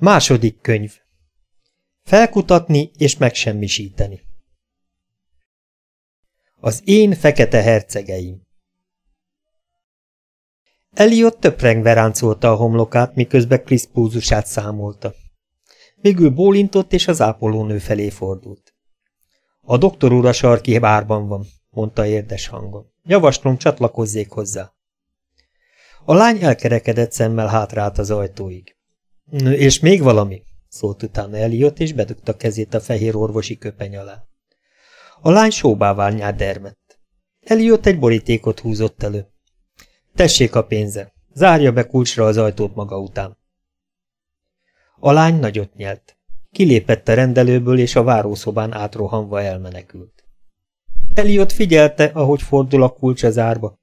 Második könyv. Felkutatni és megsemmisíteni. Az én fekete hercegeim. Eliott töprengve ráncolta a homlokát, miközben Krisz púzusát számolta. Végül bólintott, és az ápolónő felé fordult. A doktor úr a sarki bárban van, mondta érdes hangon. Javaslom, csatlakozzék hozzá. A lány elkerekedett szemmel hátrált az ajtóig. És még valami, szólt utána Eliott, és bedugta kezét a fehér orvosi köpeny alá. A lány sóbáványát dermett. Eliott egy borítékot húzott elő. Tessék a pénze, zárja be kulcsra az ajtót maga után. A lány nagyot nyelt. Kilépett a rendelőből, és a várószobán átrohanva elmenekült. Eliott figyelte, ahogy fordul a kulcs az árba.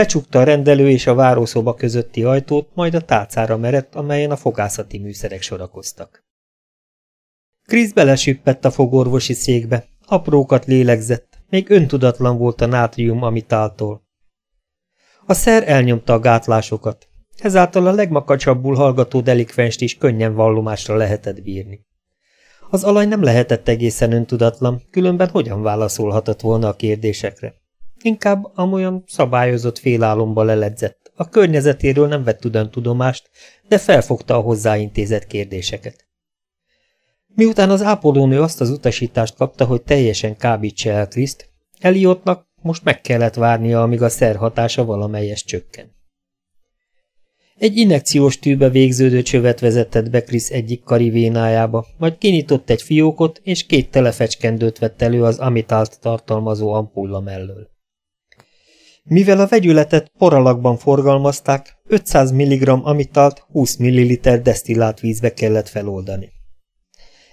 Becsukta a rendelő és a várószoba közötti ajtót, majd a tálcára merett, amelyen a fogászati műszerek sorakoztak. Krisz belesüppett a fogorvosi székbe, aprókat lélegzett, még öntudatlan volt a nátrium amitáltól. A szer elnyomta a gátlásokat, ezáltal a legmakacsabbul hallgató delikvenst is könnyen vallomásra lehetett bírni. Az alany nem lehetett egészen öntudatlan, különben hogyan válaszolhatott volna a kérdésekre. Inkább amolyan szabályozott félálomba leledzett. A környezetéről nem vett ugyan tudomást, de felfogta a hozzáintézett kérdéseket. Miután az ápolónő azt az utasítást kapta, hogy teljesen kábítse el Kriszt, Eliottnak most meg kellett várnia, amíg a szer hatása valamelyes csökken. Egy inekciós tűbe végződő csövet vezetett be Krisz egyik karivénájába, majd kinyitott egy fiókot, és két telefecskendőt vett elő az amitált tartalmazó ampulla mellől. Mivel a vegyületet poralakban forgalmazták, 500 mg amitalt 20 ml desztillált vízbe kellett feloldani.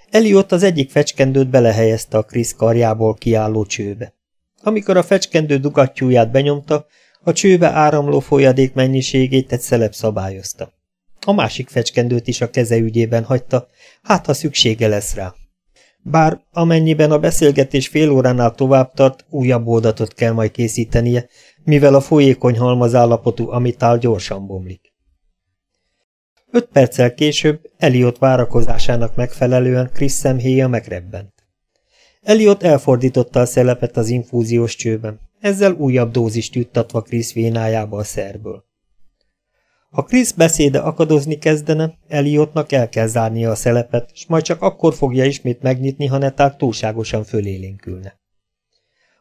Eliott az egyik fecskendőt belehelyezte a Krisz karjából kiálló csőbe. Amikor a fecskendő dugattyúját benyomta, a csőbe áramló folyadék mennyiségét egy szelep szabályozta. A másik fecskendőt is a keze ügyében hagyta, hát ha szüksége lesz rá. Bár amennyiben a beszélgetés fél óránál tovább tart, újabb oldatot kell majd készítenie, mivel a folyékony halmazállapotú amitál gyorsan bomlik. Öt perccel később Eliott várakozásának megfelelően Krisz szemhéja megrebbent. Eliott elfordította a szelepet az infúziós csőben, ezzel újabb dózist juttatva Krisz vénájába a szerből. Ha Krisz beszéde akadozni kezdene, Eliottnak el kell zárnia a szelepet, s majd csak akkor fogja ismét megnyitni, ha netán túlságosan fölélénkülne.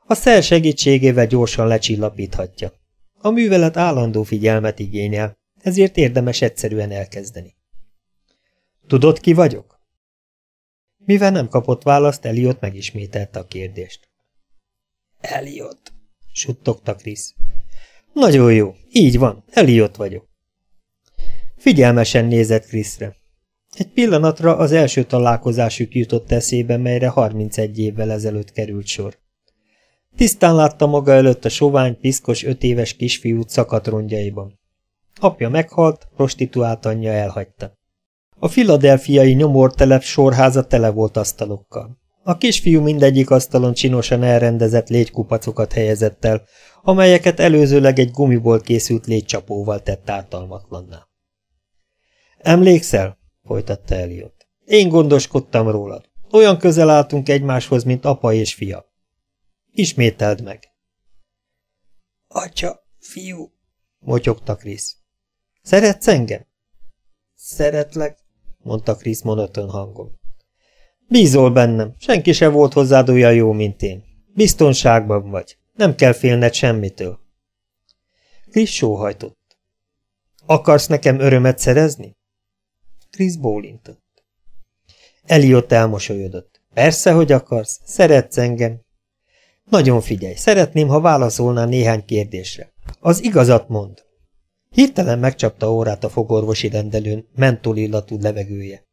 A szer segítségével gyorsan lecsillapíthatja. A művelet állandó figyelmet igényel, ezért érdemes egyszerűen elkezdeni. Tudod, ki vagyok? Mivel nem kapott választ, Eliott megismételte a kérdést. Eliott, suttogta Krisz. Nagyon jó, így van, Eliott vagyok. Figyelmesen nézett Kriszre. Egy pillanatra az első találkozásuk jutott eszébe, melyre 31 évvel ezelőtt került sor. Tisztán látta maga előtt a sovány, piszkos, öt éves kisfiút szakadt. Apja meghalt, prostituált anyja elhagyta. A filadelfiai nyomortelep sorháza tele volt asztalokkal. A kisfiú mindegyik asztalon csinosan elrendezett légykupacokat helyezett el, amelyeket előzőleg egy gumiból készült légycsapóval tett ártalmatlanná. Emlékszel? folytatta Eliott. Én gondoskodtam rólad. Olyan közel álltunk egymáshoz, mint apa és fia. Ismételd meg. Atya, fiú, motyogta Krisz. Szeretsz engem? Szeretlek, mondta Krisz monoton hangon. Bízol bennem, senki se volt hozzád olyan jó, mint én. Biztonságban vagy, nem kell félned semmitől. Krisz sóhajtott. Akarsz nekem örömet szerezni? Krisz bólintott. Eliott elmosolyodott. Persze, hogy akarsz, szeretsz engem, nagyon figyelj, szeretném, ha válaszolnál néhány kérdésre. Az igazat mond. Hirtelen megcsapta órát a fogorvosi rendelőn, mentolillatú levegője.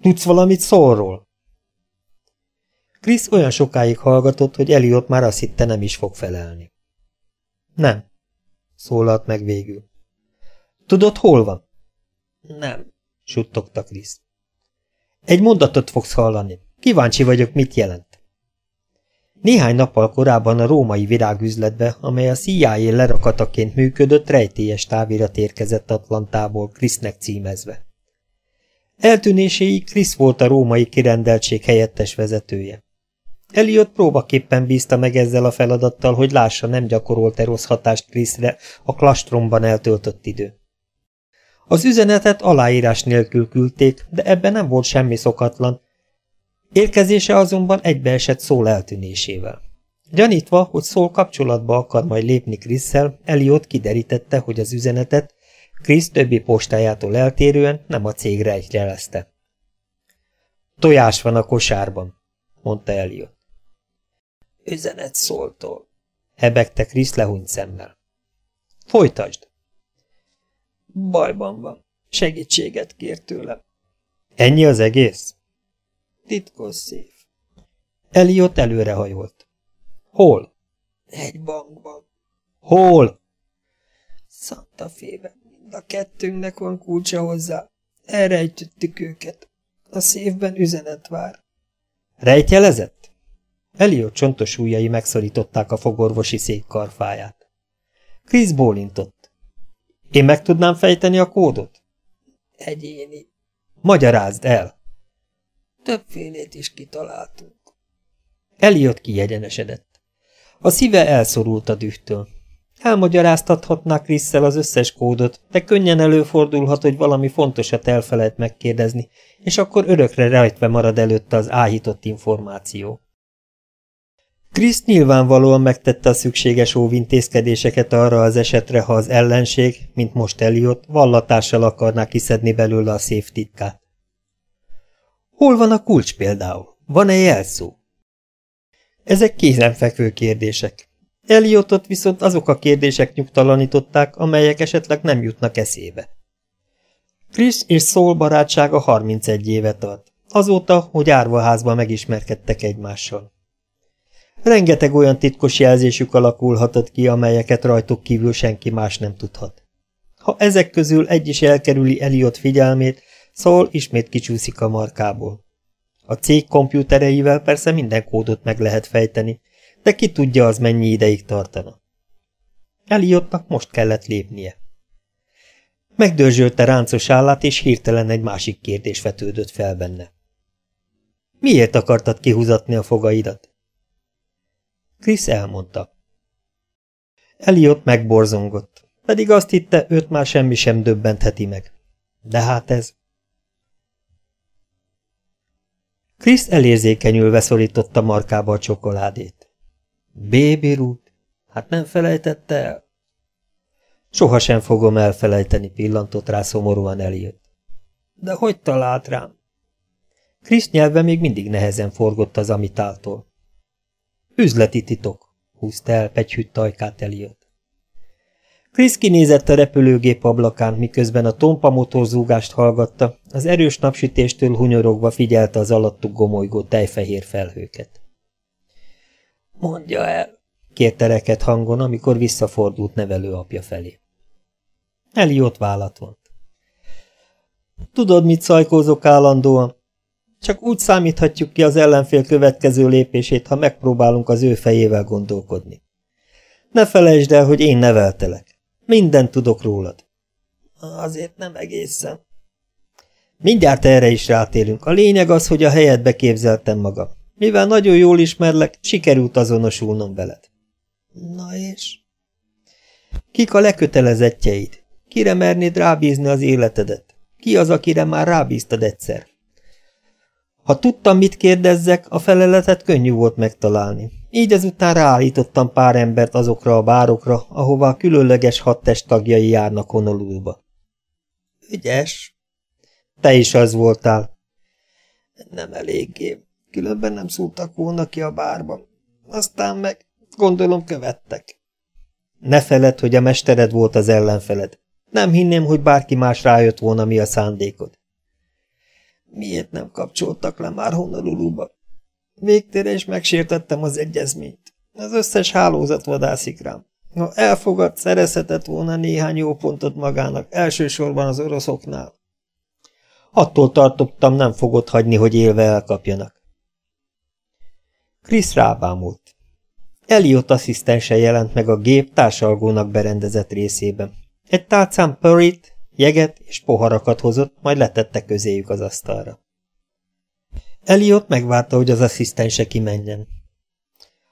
Tudsz valamit szólról? Krisz olyan sokáig hallgatott, hogy Eliott már azt hitte nem is fog felelni. Nem, szólalt meg végül. Tudod, hol van? Nem, suttogta Krisz. Egy mondatot fogsz hallani. Kíváncsi vagyok, mit jelent. Néhány nappal korábban a római virágüzletbe, amely a CIA lerakataként működött, rejtélyes távirat érkezett Atlantából, Krisznek címezve. Eltűnéséig Krisz volt a római kirendeltség helyettes vezetője. Eliott próbaképpen bízta meg ezzel a feladattal, hogy lássa, nem gyakorolt-e rossz hatást Kriszre a klastromban eltöltött idő. Az üzenetet aláírás nélkül küldték, de ebben nem volt semmi szokatlan. Érkezése azonban egybeesett szól eltűnésével. Gyanítva, hogy szól kapcsolatba akar majd lépni Krisszel, Eliott kiderítette, hogy az üzenetet Krisz többi postájától eltérően nem a cégre egyjelezte. Tojás van a kosárban, mondta Eliott. Üzenet szóltól, hebegte Krisz lehúnyt szemmel. Folytasd! Bajban van. Segítséget kér tőlem. Ennyi az egész? Titkos szív. Eliott előrehajolt. Hol? Egy bankban. Hol? Santa Fébe. Mind a kettőnknek van kulcsa hozzá. Elrejtöttük őket. A szívben üzenet vár. Rejtjelezett? Eliott csontos ujjai megszorították a fogorvosi szék karfáját. Krisz bólintott. Én meg tudnám fejteni a kódot? Egyéni. Magyarázd el. Többfélét is kitaláltunk. Eliott kiegyenesedett. A szíve elszorult a dühtől. Elmagyaráztathatná Krisszel az összes kódot, de könnyen előfordulhat, hogy valami fontosat elfelejt megkérdezni, és akkor örökre rejtve marad előtte az áhított információ. Kriszt nyilvánvalóan megtette a szükséges óvintézkedéseket arra az esetre, ha az ellenség, mint most Eliott, vallatással akarná kiszedni belőle a szép titkát. Hol van a kulcs például? Van-e jelszó? Ezek kézenfekvő kérdések. Eliottot viszont azok a kérdések nyugtalanították, amelyek esetleg nem jutnak eszébe. Chris és Szól barátsága 31 éve tart, azóta, hogy árvaházban megismerkedtek egymással. Rengeteg olyan titkos jelzésük alakulhatott ki, amelyeket rajtuk kívül senki más nem tudhat. Ha ezek közül egy is elkerüli Eliott figyelmét, Szól ismét kicsúszik a markából. A cég kompjútereivel persze minden kódot meg lehet fejteni, de ki tudja az mennyi ideig tartana. Eliottnak most kellett lépnie. Megdörzsölte ráncos állát, és hirtelen egy másik kérdés vetődött fel benne. Miért akartad kihúzatni a fogaidat? Krisz elmondta. Eliott megborzongott, pedig azt hitte, őt már semmi sem döbbentheti meg. De hát ez... Krisz elérzékenyülve szorította markába a csokoládét. Baby Ruth, hát nem felejtette el? Soha sem fogom elfelejteni, pillantott rá szomorúan Eliott. De hogy talált rám? Krisz nyelve még mindig nehezen forgott az amitáltól. Üzleti titok, húzta el pegyhűt tajkát Eliott. Krisz kinézett a repülőgép ablakán, miközben a tompa motorzúgást hallgatta, az erős napsütéstől hunyorogva figyelte az alattuk gomolygó tejfehér felhőket. Mondja el, kérte reket hangon, amikor visszafordult nevelőapja felé. Eliott vállat vont. Tudod, mit szajkózok állandóan? Csak úgy számíthatjuk ki az ellenfél következő lépését, ha megpróbálunk az ő fejével gondolkodni. Ne felejtsd el, hogy én neveltelek. Mindent tudok rólad. Azért nem egészen. Mindjárt erre is rátérünk. A lényeg az, hogy a helyedbe képzeltem magam. Mivel nagyon jól ismerlek, sikerült azonosulnom veled. Na és? Kik a lekötelezettjeid? Kire mernéd rábízni az életedet? Ki az, akire már rábíztad egyszer? Ha tudtam, mit kérdezzek, a feleletet könnyű volt megtalálni. Így ezután ráállítottam pár embert azokra a bárokra, ahová különleges hadtest tagjai járnak Honoluluba. Ügyes. Te is az voltál. Nem eléggé. Különben nem szóltak volna ki a bárba. Aztán meg, gondolom, követtek. Ne feled, hogy a mestered volt az ellenfeled. Nem hinném, hogy bárki más rájött volna, mi a szándékod. Miért nem kapcsoltak le már Honoluluba? Végtére is megsértettem az egyezményt. Az összes hálózat vadászik rám. Ha elfogad, szerezhetett volna néhány jó pontot magának, elsősorban az oroszoknál. Attól tartottam, nem fogod hagyni, hogy élve elkapjanak. Krisz rábámult. Eliott asszisztense jelent meg a gép társalgónak berendezett részében. Egy tálcán Purrit jeget és poharakat hozott, majd letette közéjük az asztalra. Eliott megvárta, hogy az asszisztense kimenjen.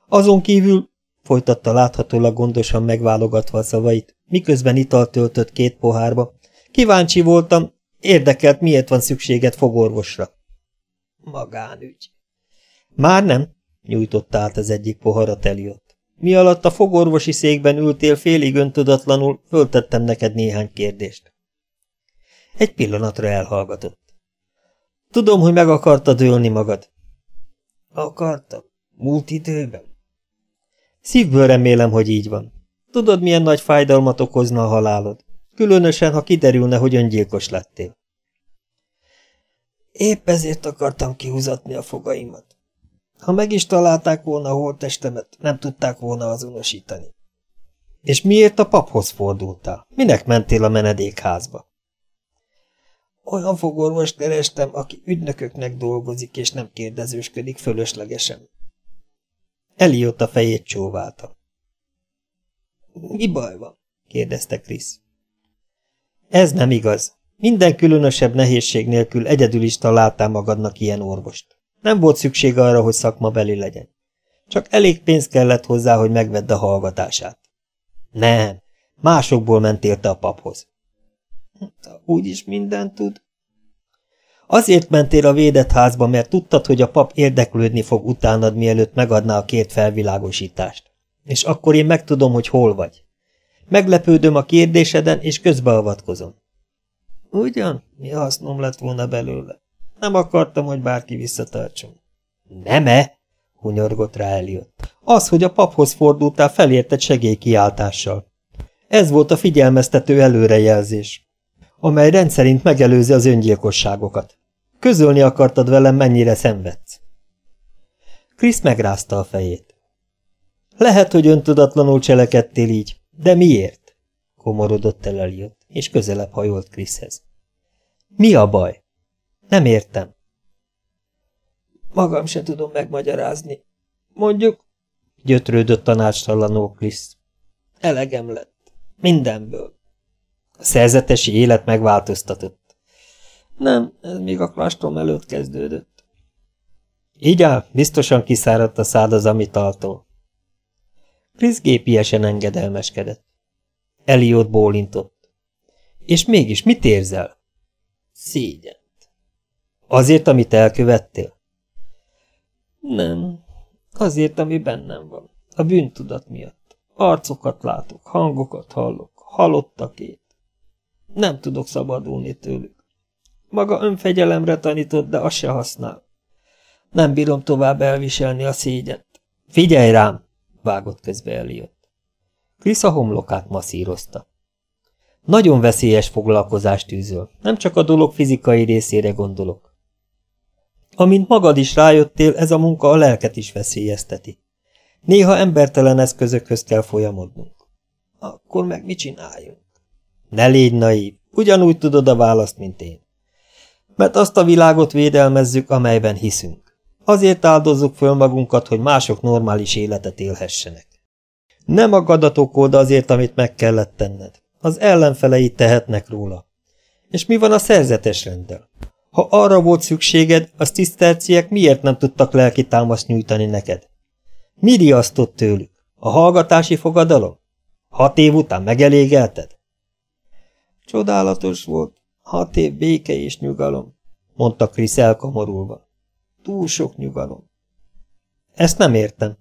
Azon kívül, folytatta láthatólag gondosan megválogatva a szavait, miközben italt töltött két pohárba, kíváncsi voltam, érdekelt, miért van szükséged fogorvosra. Magánügy. Már nem, nyújtotta át az egyik poharat Eliott. Mi alatt a fogorvosi székben ültél félig öntudatlanul, föltettem neked néhány kérdést. Egy pillanatra elhallgatott. Tudom, hogy meg akartad ölni magad. Akartam? Múlt időben? Szívből remélem, hogy így van. Tudod, milyen nagy fájdalmat okozna a halálod? Különösen, ha kiderülne, hogy öngyilkos lettél. Épp ezért akartam kihúzatni a fogaimat. Ha meg is találták volna a holttestemet, nem tudták volna azonosítani. És miért a paphoz fordultál? Minek mentél a menedékházba? Olyan fogorvost kerestem, aki ügynököknek dolgozik, és nem kérdezősködik fölöslegesen. Eliott a fejét csóválta. Mi baj van? kérdezte Krisz. Ez nem igaz. Minden különösebb nehézség nélkül egyedül is találtál magadnak ilyen orvost. Nem volt szükség arra, hogy szakmabeli legyen. Csak elég pénz kellett hozzá, hogy megvedd a hallgatását. Nem, másokból mentél te a paphoz. Úgyis mindent tud. Azért mentél a védett házba, mert tudtad, hogy a pap érdeklődni fog utánad, mielőtt megadná a két felvilágosítást. És akkor én megtudom, hogy hol vagy. Meglepődöm a kérdéseden, és közbeavatkozom. Ugyan, mi hasznom lett volna belőle? Nem akartam, hogy bárki visszatartson. Nem-e? hunyorgott rá Eliott. Az, hogy a paphoz fordultál, felérted segélykiáltással. Ez volt a figyelmeztető előrejelzés, amely rendszerint megelőzi az öngyilkosságokat. Közölni akartad velem, mennyire szenvedsz. Krisz megrázta a fejét. Lehet, hogy öntudatlanul cselekedtél így, de miért? Komorodott el Eliott, és közelebb hajolt Kriszhez. Mi a baj? Nem értem. Magam se tudom megmagyarázni. Mondjuk, gyötrődött tanácstalanul Krisz. Elegem lett. Mindenből. A szerzetesi élet megváltoztatott. Nem, ez még a klastrom előtt kezdődött. Így áll, biztosan kiszáradt a szád az amitaltól. Krisz gépiesen engedelmeskedett. Eliott bólintott. És mégis mit érzel? Szégyen. Azért, amit elkövettél? Nem. Azért, ami bennem van. A bűntudat miatt. Arcokat látok, hangokat hallok, halottakét. Nem tudok szabadulni tőlük. Maga önfegyelemre tanított, de az se használ. Nem bírom tovább elviselni a szégyet. Figyelj rám! vágott közbe Eliott. Krisz a homlokát masszírozta. Nagyon veszélyes foglalkozást tűzöl, nem csak a dolog fizikai részére gondolok. Amint magad is rájöttél, ez a munka a lelket is veszélyezteti. Néha embertelen eszközökhöz kell folyamodnunk. Akkor meg mit csináljunk? Ne légy naív, ugyanúgy tudod a választ, mint én. Mert azt a világot védelmezzük, amelyben hiszünk. Azért áldozzuk föl magunkat, hogy mások normális életet élhessenek. Nem a gadatok azért, amit meg kellett tenned. Az ellenfelei tehetnek róla. És mi van a szerzetes rendel? Ha arra volt szükséged, az tisztelciek miért nem tudtak lelki támaszt nyújtani neked? Mi riasztott tőlük? A hallgatási fogadalom? Hat év után megelégelted? Csodálatos volt. Hat év béke és nyugalom, mondta Krisz elkomorulva. Túl sok nyugalom. Ezt nem értem.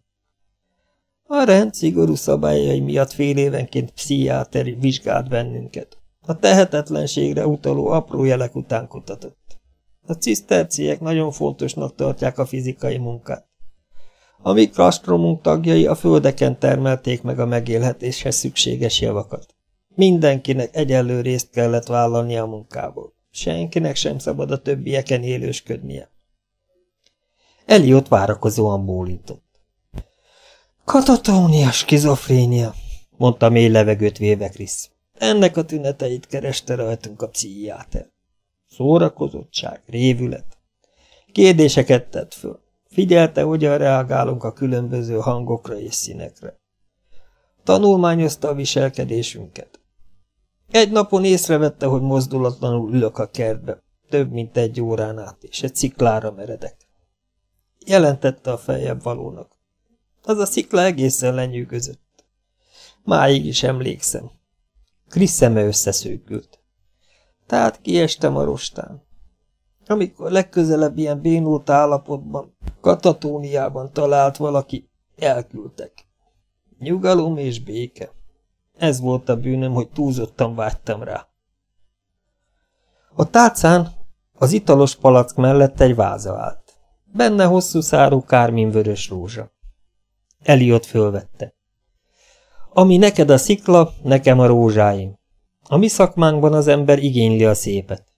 A rend szigorú szabályai miatt fél évenként pszichiáter vizsgált bennünket. A tehetetlenségre utaló apró jelek után kutatott. A ciszterciek nagyon fontosnak tartják a fizikai munkát. A mi tagjai a földeken termelték meg a megélhetéshez szükséges javakat. Mindenkinek egyenlő részt kellett vállalni a munkából. Senkinek sem szabad a többieken élősködnie. Eliott várakozóan bólintott. Katatónia, skizofrénia, mondta mély levegőt véve Krisz. Ennek a tüneteit kereste rajtunk a pszichiáter. Szórakozottság, révület. Kérdéseket tett föl. Figyelte, hogyan reagálunk a különböző hangokra és színekre. Tanulmányozta a viselkedésünket. Egy napon észrevette, hogy mozdulatlanul ülök a kertbe, több mint egy órán át, és egy sziklára meredek. Jelentette a feljebb valónak. Az a szikla egészen lenyűgözött. Máig is emlékszem. Krisz szeme összeszőkült. Tehát kiestem a rostán. Amikor legközelebb ilyen bénult állapotban, katatóniában talált valaki, elküldtek. Nyugalom és béke. Ez volt a bűnöm, hogy túlzottan vágytam rá. A tárcán az italos palack mellett egy váza állt. Benne hosszú szárú kárminvörös rózsa. Eliott fölvette. Ami neked a szikla, nekem a rózsáim. A mi szakmánkban az ember igényli a szépet.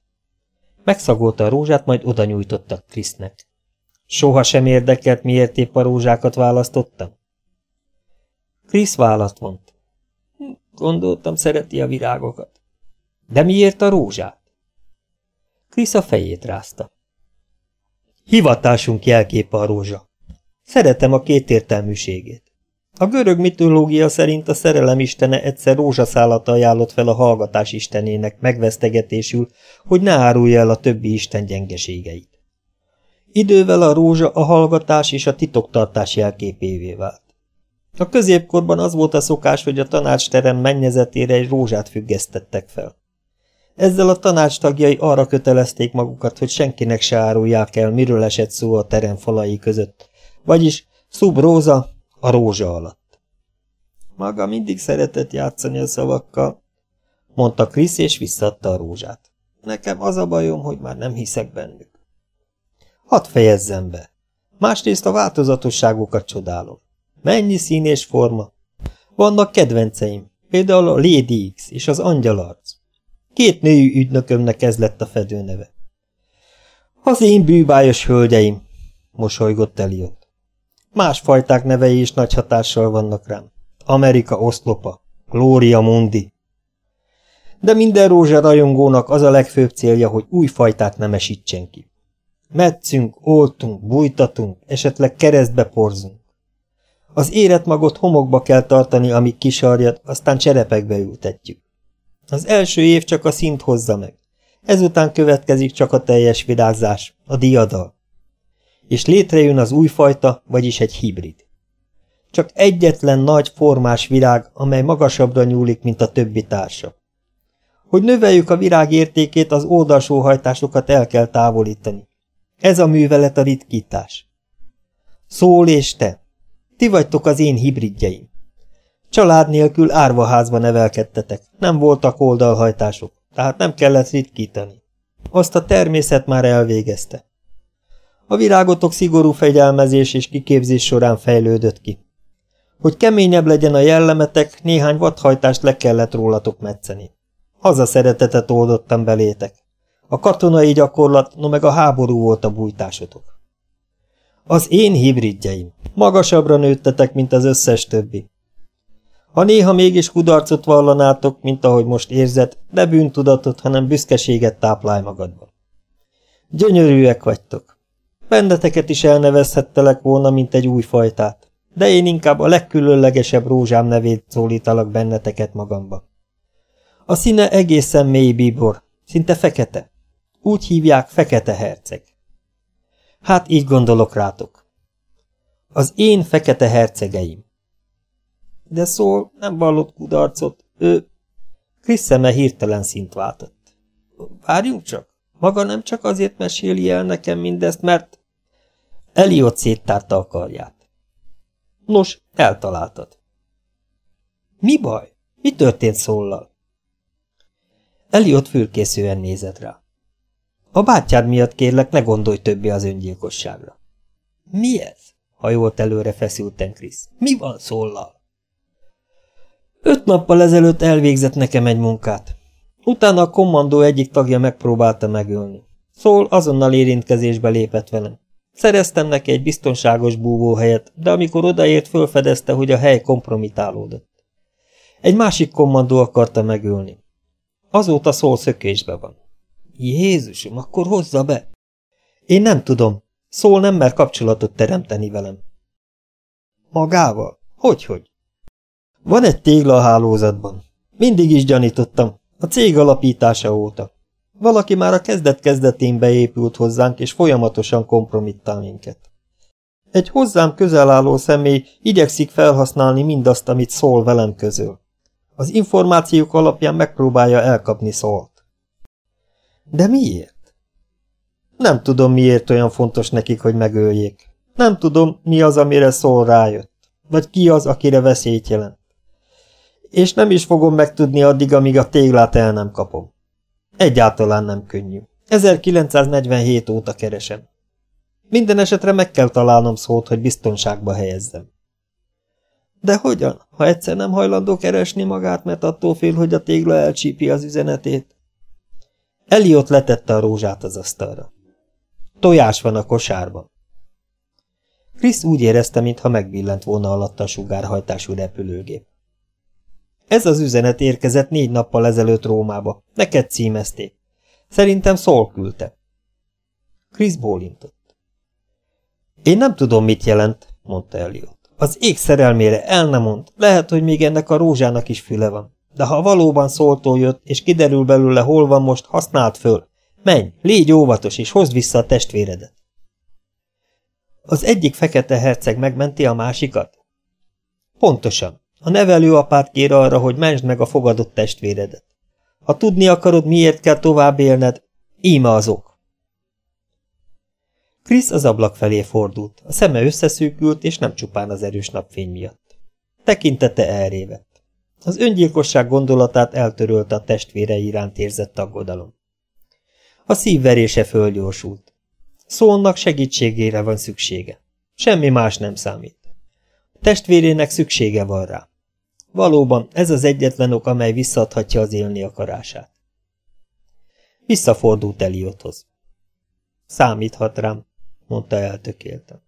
Megszagolta a rózsát, majd oda nyújtotta Krisznek. Soha sem érdekelt, miért épp a rózsákat választottam? Krisz vállat vont. Gondoltam, szereti a virágokat. De miért a rózsát? Krisz a fejét rázta. Hivatásunk jelképe a rózsa. Szeretem a kétértelműségét. A görög mitológia szerint a szerelem istene egyszer rózsaszállata ajánlott fel a hallgatás istenének megvesztegetésül, hogy ne árulja el a többi isten gyengeségeit. Idővel a rózsa a hallgatás és a titoktartás jelképévé vált. A középkorban az volt a szokás, hogy a tanácsterem mennyezetére egy rózsát függesztettek fel. Ezzel a tanács tagjai arra kötelezték magukat, hogy senkinek se árulják el, miről esett szó a terem falai között, vagyis szub róza a rózsa alatt. Maga mindig szeretett játszani a szavakkal, mondta Krisz, és visszadta a rózsát. Nekem az a bajom, hogy már nem hiszek bennük. Hadd fejezzem be. Másrészt a változatosságokat csodálom. Mennyi szín és forma. Vannak kedvenceim, például a Lady X és az Angyalarc. Két női ügynökömnek ez lett a fedőneve. Az én bűbájos hölgyeim, mosolygott Eliott. Más fajták nevei is nagy hatással vannak rám. Amerika oszlopa, Gloria Mundi. De minden rózsa rajongónak az a legfőbb célja, hogy új fajtát nem esítsen ki. Metszünk, oltunk, bújtatunk, esetleg keresztbe porzunk. Az érett magot homokba kell tartani, amíg kisarjad, aztán cserepekbe ültetjük. Az első év csak a szint hozza meg. Ezután következik csak a teljes virágzás, a diadal. És létrejön az újfajta, vagyis egy hibrid. Csak egyetlen nagy formás virág, amely magasabbra nyúlik, mint a többi társa. Hogy növeljük a virág értékét, az oldalsó hajtásokat el kell távolítani. Ez a művelet a ritkítás. Szól és te. Ti vagytok az én hibridjeim. Család nélkül árvaházba nevelkedtetek, nem voltak oldalhajtások, tehát nem kellett ritkítani. Azt a természet már elvégezte. A virágotok szigorú fegyelmezés és kiképzés során fejlődött ki. Hogy keményebb legyen a jellemetek, néhány vadhajtást le kellett rólatok metszeni. Haza szeretetet oldottam belétek. A katonai gyakorlat, no meg a háború volt a bújtásotok. Az én hibridjeim. Magasabbra nőttetek, mint az összes többi. Ha néha mégis kudarcot vallanátok, mint ahogy most érzed, ne bűntudatot, hanem büszkeséget táplálj magadban. Gyönyörűek vagytok. Benneteket is elnevezhettelek volna, mint egy új fajtát, de én inkább a legkülönlegesebb rózsám nevét szólítalak benneteket magamba. A színe egészen mély bíbor, szinte fekete. Úgy hívják fekete herceg. Hát így gondolok rátok. Az én fekete hercegeim. De szól, nem vallott kudarcot. Ő... Krisz szeme hirtelen szint váltott. Várjunk csak. Maga nem csak azért meséli el nekem mindezt, mert... Eliott széttárta a karját. Nos, eltaláltad. Mi baj? Mi történt szóllal? Eliott fürkészően nézett rá. A bátyád miatt kérlek, ne gondolj többé az öngyilkosságra. Mi ez? hajolt előre feszülten Krisz. Mi van szóllal? Öt nappal ezelőtt elvégzett nekem egy munkát. Utána a kommandó egyik tagja megpróbálta megölni. Szól azonnal érintkezésbe lépett velem. Szereztem neki egy biztonságos búvóhelyet, de amikor odaért, fölfedezte, hogy a hely kompromitálódott. Egy másik kommandó akarta megölni. Azóta szól szökésbe van. Jézusom, akkor hozza be! Én nem tudom. Szól nem mer kapcsolatot teremteni velem. Magával? Hogyhogy? Van egy tégla a hálózatban. Mindig is gyanítottam. A cég alapítása óta. Valaki már a kezdet-kezdetén beépült hozzánk, és folyamatosan kompromittál minket. Egy hozzám közel álló személy igyekszik felhasználni mindazt, amit szól velem közül. Az információk alapján megpróbálja elkapni szólt. De miért? Nem tudom, miért olyan fontos nekik, hogy megöljék. Nem tudom, mi az, amire szól rájött. Vagy ki az, akire veszélyt jelent. És nem is fogom megtudni addig, amíg a téglát el nem kapom. Egyáltalán nem könnyű. 1947 óta keresem. Minden esetre meg kell találnom szót, hogy biztonságba helyezzem. De hogyan, ha egyszer nem hajlandó keresni magát, mert attól fél, hogy a tégla elcsípi az üzenetét? Eliott letette a rózsát az asztalra. Tojás van a kosárban. Krisz úgy érezte, mintha megbillent volna alatta a sugárhajtású repülőgép. Ez az üzenet érkezett négy nappal ezelőtt Rómába. Neked címezték. Szerintem Szól küldte. Krisz bólintott. Én nem tudom, mit jelent, mondta Eliot. Az ég szerelmére el nem mond, lehet, hogy még ennek a rózsának is füle van. De ha valóban szóltól jött, és kiderül belőle, hol van most, használd föl. Menj, légy óvatos, és hozd vissza a testvéredet. Az egyik fekete herceg megmenti a másikat? Pontosan. A nevelőapát kér arra, hogy mentsd meg a fogadott testvéredet. Ha tudni akarod, miért kell tovább élned, íme azok. Krisz az ablak felé fordult, a szeme összeszűkült, és nem csupán az erős napfény miatt. Tekintete elrévett. Az öngyilkosság gondolatát eltörölte a testvére iránt érzett aggodalom. A szívverése fölgyorsult. Szónnak segítségére van szüksége. Semmi más nem számít. A testvérének szüksége van rá. Valóban ez az egyetlen ok, amely visszadhatja az élni akarását. Visszafordult Eliothoz. Számíthat rám, mondta eltökéltem.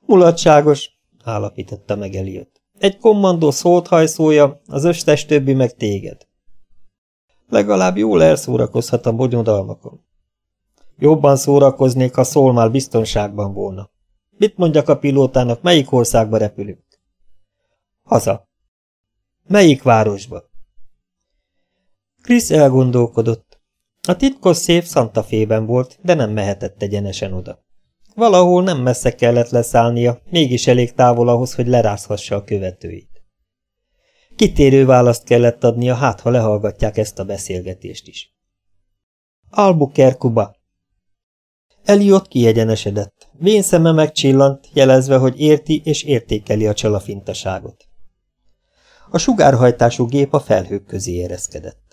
Mulatságos, állapította meg Eliot. Egy kommandó szót hajszója, az összes többi meg téged. Legalább jól elszórakozhat a bonyodalmakon. Jobban szórakoznék, ha szól már biztonságban volna. Mit mondjak a pilótának, melyik országba repülünk? Haza. Melyik városba? Krisz elgondolkodott. A titkos szép Santa Fében volt, de nem mehetett egyenesen oda. Valahol nem messze kellett leszállnia, mégis elég távol ahhoz, hogy lerázhassa a követőit. Kitérő választ kellett adnia, hát ha lehallgatják ezt a beszélgetést is. Albuquerque-ba, Eliott kiegyenesedett. Vén szeme megcsillant, jelezve, hogy érti és értékeli a csalafintaságot. A sugárhajtású gép a felhők közé érezkedett.